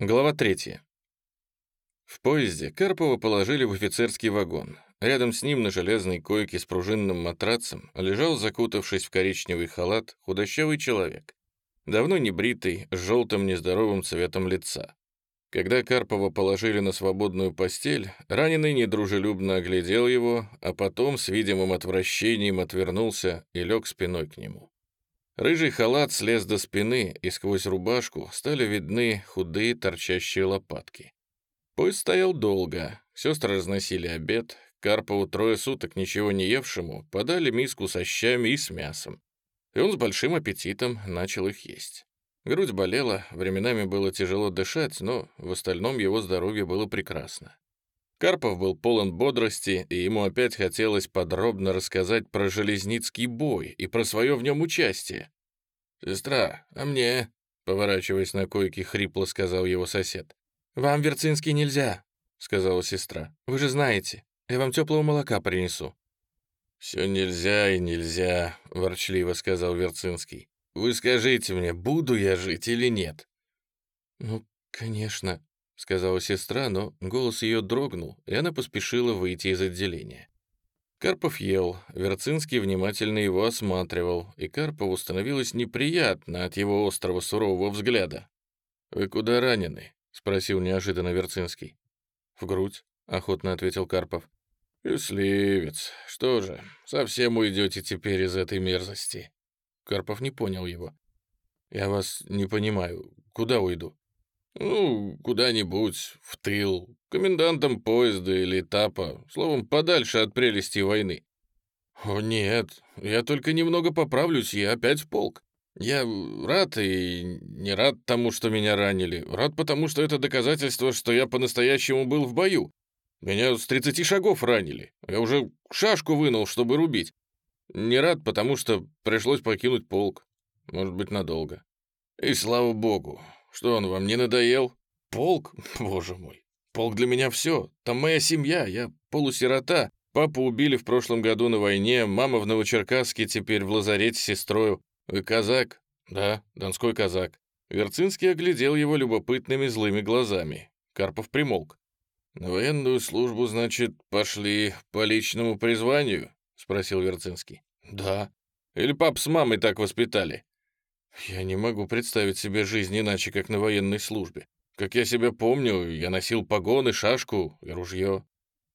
Глава 3. В поезде Карпова положили в офицерский вагон. Рядом с ним на железной койке с пружинным матрацем лежал, закутавшись в коричневый халат, худощавый человек. Давно не бритый, с желтым нездоровым цветом лица. Когда Карпова положили на свободную постель, раненый недружелюбно оглядел его, а потом с видимым отвращением отвернулся и лег спиной к нему. Рыжий халат слез до спины, и сквозь рубашку стали видны худые торчащие лопатки. Поезд стоял долго, сестры разносили обед, Карпову трое суток ничего не евшему подали миску со щами и с мясом. И он с большим аппетитом начал их есть. Грудь болела, временами было тяжело дышать, но в остальном его здоровье было прекрасно. Карпов был полон бодрости, и ему опять хотелось подробно рассказать про Железницкий бой и про свое в нем участие. «Сестра, а мне?» — поворачиваясь на койке, хрипло сказал его сосед. «Вам, Верцинский, нельзя», — сказала сестра. «Вы же знаете, я вам теплого молока принесу». «Все нельзя и нельзя», — ворчливо сказал Верцинский. «Вы скажите мне, буду я жить или нет?» «Ну, конечно», — сказала сестра, но голос ее дрогнул, и она поспешила выйти из отделения. Карпов ел, Верцинский внимательно его осматривал, и Карпову становилось неприятно от его острого сурового взгляда. «Вы куда ранены?» — спросил неожиданно Верцинский. «В грудь», — охотно ответил Карпов. «Счастливец. Что же, совсем уйдете теперь из этой мерзости?» Карпов не понял его. «Я вас не понимаю. Куда уйду?» «Ну, куда-нибудь, в тыл, комендантом поезда или этапа, словом, подальше от прелести войны». «О, нет, я только немного поправлюсь, и опять в полк. Я рад и не рад тому, что меня ранили. Рад потому, что это доказательство, что я по-настоящему был в бою. Меня с 30 шагов ранили. Я уже шашку вынул, чтобы рубить. Не рад, потому что пришлось покинуть полк. Может быть, надолго. И слава богу, что он вам не надоел? Полк? Боже мой. Полк для меня все. Там моя семья, я полусирота. Папу убили в прошлом году на войне, мама в Новочеркасске, теперь в лазарете с сестрою. Вы казак? Да, донской казак. Верцинский оглядел его любопытными злыми глазами. Карпов примолк. «На военную службу, значит, пошли по личному призванию?» — спросил Верцинский. «Да». «Или пап с мамой так воспитали?» Я не могу представить себе жизнь иначе, как на военной службе. Как я себя помню, я носил погоны, шашку и ружье.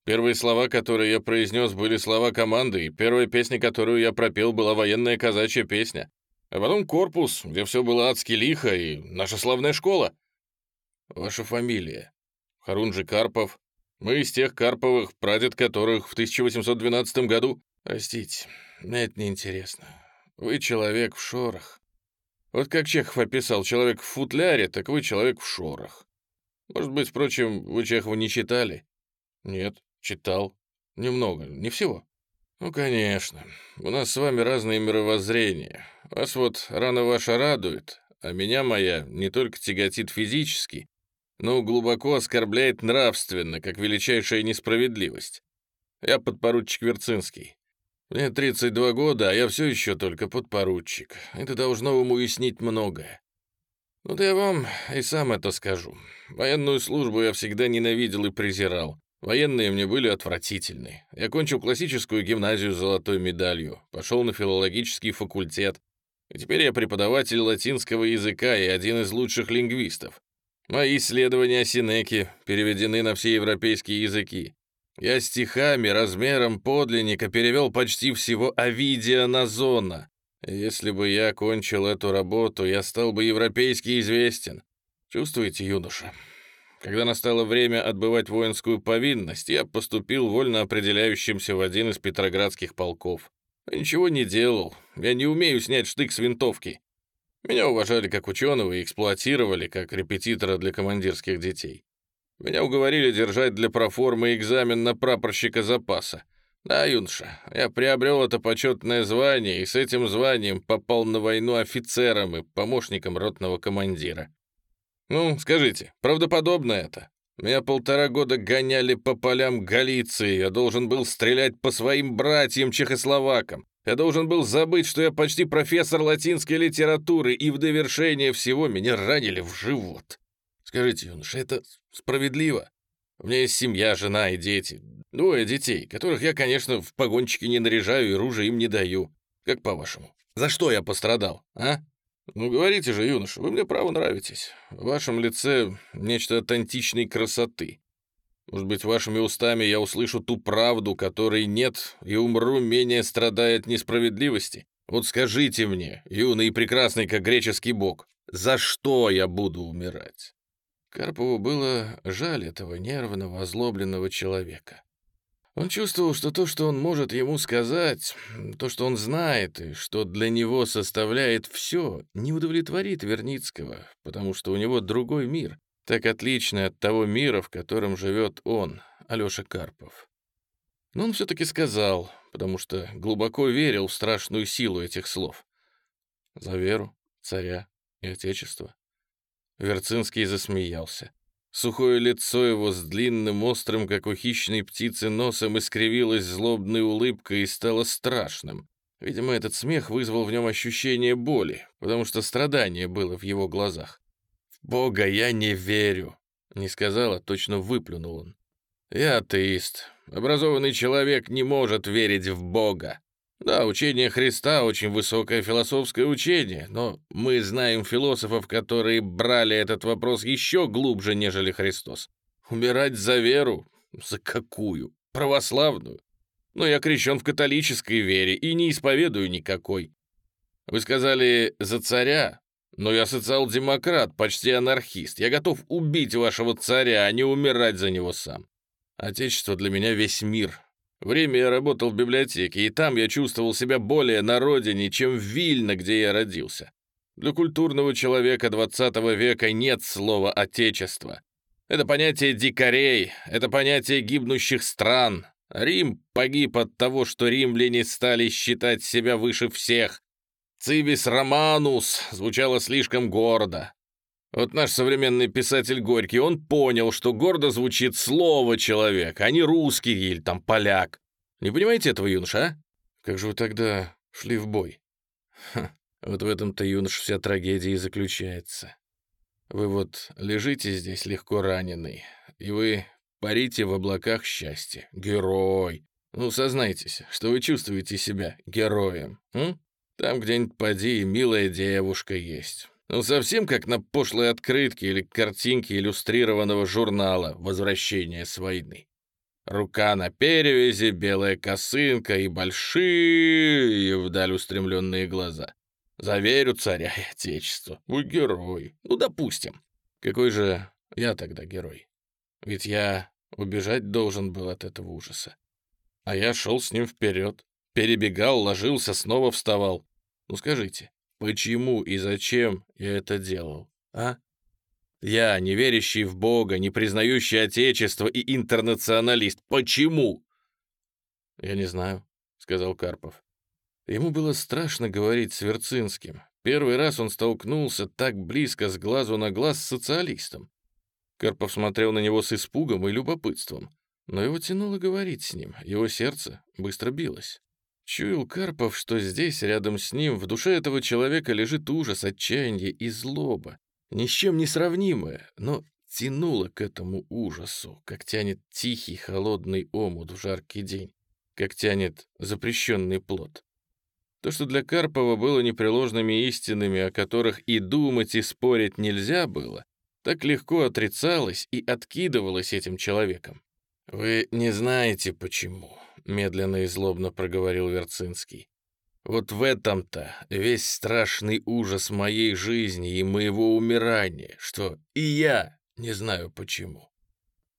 Первые слова, которые я произнес, были слова команды, и первая песня, которую я пропел, была военная казачья песня. А потом корпус, где все было адски лихо, и наша славная школа. Ваша фамилия? Харунжи Карпов. Мы из тех Карповых, прадед которых в 1812 году... Простите, мне это неинтересно. Вы человек в шорах. Вот как Чехов описал, человек в футляре, так вы человек в шорах. Может быть, впрочем, вы Чехова не читали? Нет, читал. Немного, не всего. Ну, конечно. У нас с вами разные мировоззрения. Вас вот рана ваша радует, а меня моя не только тяготит физически, но глубоко оскорбляет нравственно, как величайшая несправедливость. Я подпоручик Верцинский. Мне 32 года, а я все еще только подпоручик. Это должно вам уяснить многое. Вот я вам и сам это скажу. Военную службу я всегда ненавидел и презирал. Военные мне были отвратительны. Я кончил классическую гимназию с золотой медалью, пошел на филологический факультет. И теперь я преподаватель латинского языка и один из лучших лингвистов. Мои исследования о Синеке переведены на все европейские языки. Я стихами размером подлинника перевел почти всего Овидия Назона. Если бы я окончил эту работу, я стал бы европейски известен. Чувствуете, юноша? Когда настало время отбывать воинскую повинность, я поступил вольно определяющимся в один из петроградских полков. ничего не делал. Я не умею снять штык с винтовки. Меня уважали как ученого и эксплуатировали как репетитора для командирских детей. Меня уговорили держать для проформы экзамен на прапорщика запаса. Да, юноша, я приобрел это почетное звание и с этим званием попал на войну офицером и помощником ротного командира. Ну, скажите, правдоподобно это? Меня полтора года гоняли по полям Галиции, я должен был стрелять по своим братьям-чехословакам. Я должен был забыть, что я почти профессор латинской литературы, и в довершение всего меня ранили в живот. Скажите, юноша, это справедливо? У меня есть семья, жена и дети. Двое детей, которых я, конечно, в погончики не наряжаю и ружья им не даю. Как по-вашему? За что я пострадал, а? Ну, говорите же, юноша, вы мне право нравитесь. В вашем лице нечто от античной красоты. Может быть, вашими устами я услышу ту правду, которой нет, и умру, менее страдая от несправедливости? Вот скажите мне, юный и прекрасный, как греческий бог, за что я буду умирать?» Карпову было жаль этого нервного, озлобленного человека. Он чувствовал, что то, что он может ему сказать, то, что он знает, и что для него составляет все, не удовлетворит Верницкого, потому что у него другой мир, так отличный от того мира, в котором живет он, Алеша Карпов. Но он все-таки сказал, потому что глубоко верил в страшную силу этих слов. За веру, царя и отечество. Верцинский засмеялся. Сухое лицо его с длинным, острым, как у хищной птицы, носом искривилось злобной улыбкой и стало страшным. Видимо, этот смех вызвал в нем ощущение боли, потому что страдание было в его глазах. «В Бога я не верю», — не сказал, а точно выплюнул он. «Я атеист. Образованный человек не может верить в Бога. Да, учение Христа очень высокое философское учение, но мы знаем философов, которые брали этот вопрос еще глубже, нежели Христос. Умирать за веру? За какую? Православную? Но я крещен в католической вере и не исповедую никакой. Вы сказали «за царя», но я социал-демократ, почти анархист. Я готов убить вашего царя, а не умирать за него сам. Отечество для меня весь мир, Время я работал в библиотеке, и там я чувствовал себя более на родине, чем в Вильно, где я родился. Для культурного человека 20 века нет слова «отечество». Это понятие дикарей, это понятие гибнущих стран. Рим погиб от того, что римляне стали считать себя выше всех. «Цивис Романус» звучало слишком гордо. Вот наш современный писатель Горький, он понял, что гордо звучит слово «человек», а не русский или там поляк. Не понимаете этого, юноша, а? Как же вы тогда шли в бой? Ха, вот в этом-то, юнош, вся трагедия и заключается. Вы вот лежите здесь легко раненый, и вы парите в облаках счастья. Герой! Ну, сознайтесь, что вы чувствуете себя героем, м? Там где-нибудь поди и милая девушка есть. Ну, совсем как на пошлой открытке или картинке иллюстрированного журнала «Возвращение с войны». Рука на перевязи, белая косынка и большие вдаль устремленные глаза. Заверю царя и отечество. Вы герой. Ну, допустим. Какой же я тогда герой? Ведь я убежать должен был от этого ужаса. А я шел с ним вперед, перебегал, ложился, снова вставал. Ну скажите, Почему и зачем я это делал, а? Я, не верящий в Бога, не признающий Отечество и интернационалист. Почему? Я не знаю, сказал Карпов. Ему было страшно говорить с Верцинским. Первый раз он столкнулся так близко с глазу на глаз с социалистом. Карпов смотрел на него с испугом и любопытством, но его тянуло говорить с ним, его сердце быстро билось. Чуял Карпов, что здесь, рядом с ним, в душе этого человека лежит ужас, отчаяние и злоба, ни с чем не сравнимое, но тянуло к этому ужасу, как тянет тихий холодный омут в жаркий день, как тянет запрещенный плод. То, что для Карпова было непреложными истинами, о которых и думать, и спорить нельзя было, так легко отрицалось и откидывалось этим человеком. «Вы не знаете, почему», — медленно и злобно проговорил Верцинский. «Вот в этом-то весь страшный ужас моей жизни и моего умирания, что и я не знаю почему.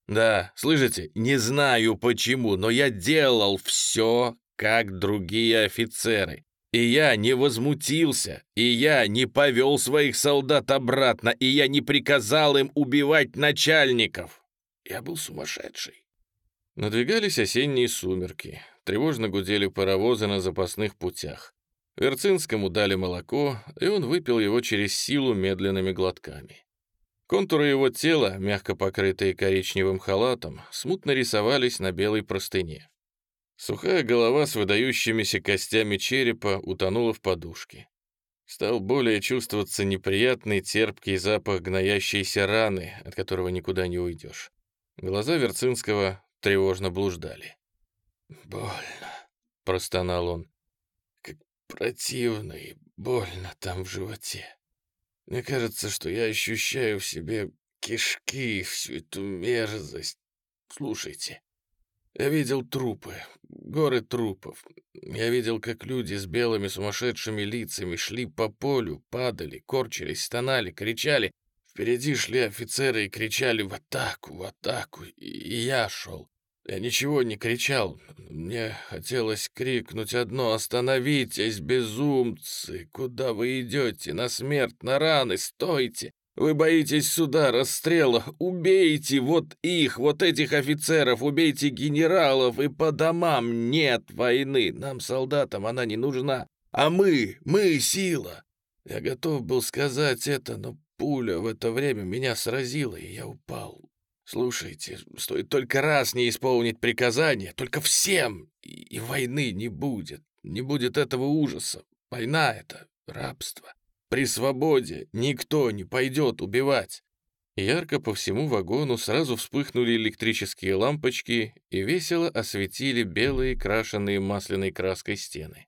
Да, слышите, не знаю почему, но я делал все, как другие офицеры. И я не возмутился, и я не повел своих солдат обратно, и я не приказал им убивать начальников. Я был сумасшедший. Надвигались осенние сумерки. Тревожно гудели паровозы на запасных путях. Верцинскому дали молоко, и он выпил его через силу медленными глотками. Контуры его тела, мягко покрытые коричневым халатом, смутно рисовались на белой простыне. Сухая голова с выдающимися костями черепа утонула в подушке. Стал более чувствоваться неприятный терпкий запах гноящейся раны, от которого никуда не уйдешь. Глаза Верцинского тревожно блуждали. «Больно», — простонал он. «Как противно и больно там в животе. Мне кажется, что я ощущаю в себе кишки, всю эту мерзость. Слушайте, я видел трупы, горы трупов. Я видел, как люди с белыми сумасшедшими лицами шли по полю, падали, корчились, стонали, кричали. Впереди шли офицеры и кричали «в атаку, в атаку», и я шел. Я ничего не кричал. Мне хотелось крикнуть одно «Остановитесь, безумцы! Куда вы идете? На смерть, на раны! Стойте! Вы боитесь суда, расстрела. Убейте вот их, вот этих офицеров, убейте генералов и по домам. Нет войны, нам, солдатам, она не нужна. А мы, мы сила. Я готов был сказать это, но пуля в это время меня сразила, и я упал. Слушайте, стоит только раз не исполнить приказание, только всем, и, и войны не будет. Не будет этого ужаса. Война — это рабство. При свободе никто не пойдет убивать. Ярко по всему вагону сразу вспыхнули электрические лампочки и весело осветили белые, крашенные масляной краской стены.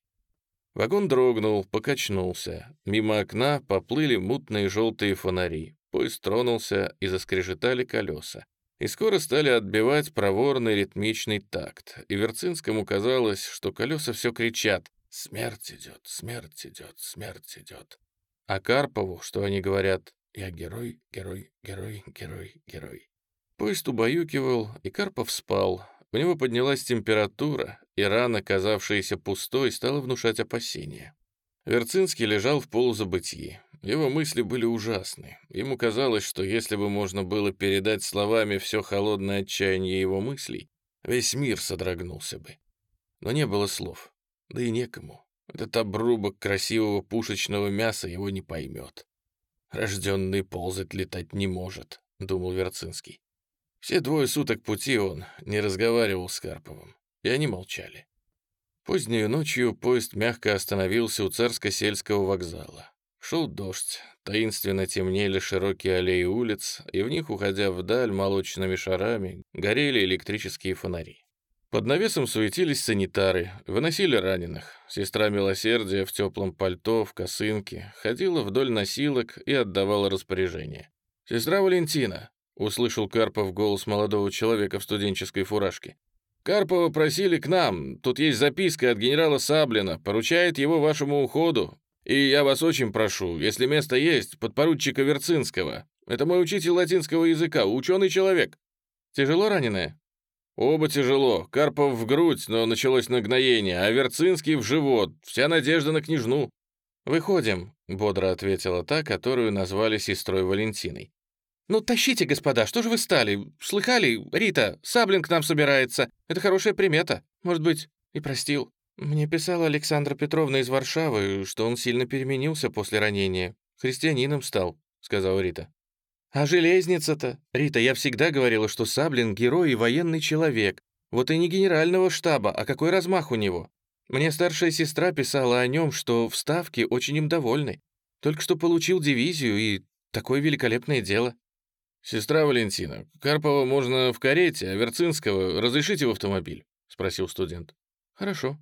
Вагон дрогнул, покачнулся. Мимо окна поплыли мутные желтые фонари. Поезд тронулся и заскрежетали колеса. И скоро стали отбивать проворный ритмичный такт. И Верцинскому казалось, что колеса все кричат «Смерть идет, смерть идет, смерть идет». А Карпову, что они говорят, я герой, герой, герой, герой, герой. Поезд убаюкивал, и Карпов спал. У него поднялась температура, и рана, казавшаяся пустой, стала внушать опасения. Верцинский лежал в полузабытии. Его мысли были ужасны. Ему казалось, что если бы можно было передать словами все холодное отчаяние его мыслей, весь мир содрогнулся бы. Но не было слов, да и некому. Этот обрубок красивого пушечного мяса его не поймет. Рожденный ползать летать не может, думал Верцинский. Все двое суток пути он не разговаривал с Карповым, и они молчали. Поздней ночью поезд мягко остановился у царско-сельского вокзала. Шел дождь, таинственно темнели широкие аллеи улиц, и в них, уходя вдаль молочными шарами, горели электрические фонари. Под навесом суетились санитары, выносили раненых. Сестра милосердия в теплом пальто, в косынке, ходила вдоль носилок и отдавала распоряжение. «Сестра Валентина», — услышал Карпов голос молодого человека в студенческой фуражке. «Карпова просили к нам, тут есть записка от генерала Саблина, поручает его вашему уходу. И я вас очень прошу, если место есть, подпоручика Верцинского. Это мой учитель латинского языка, ученый человек. Тяжело раненая?» Оба тяжело. Карпов в грудь, но началось нагноение, а Верцинский в живот. Вся надежда на княжну. «Выходим», — бодро ответила та, которую назвали сестрой Валентиной. «Ну, тащите, господа, что же вы стали? Слыхали? Рита, Саблин к нам собирается. Это хорошая примета. Может быть, и простил. Мне писала Александра Петровна из Варшавы, что он сильно переменился после ранения. Христианином стал», — сказала Рита. А железница-то? Рита, я всегда говорила, что Саблин — герой и военный человек. Вот и не генерального штаба, а какой размах у него. Мне старшая сестра писала о нем, что в Ставке очень им довольны. Только что получил дивизию, и такое великолепное дело. «Сестра Валентина, Карпова можно в карете, а Верцинского разрешите в автомобиль?» — спросил студент. «Хорошо»,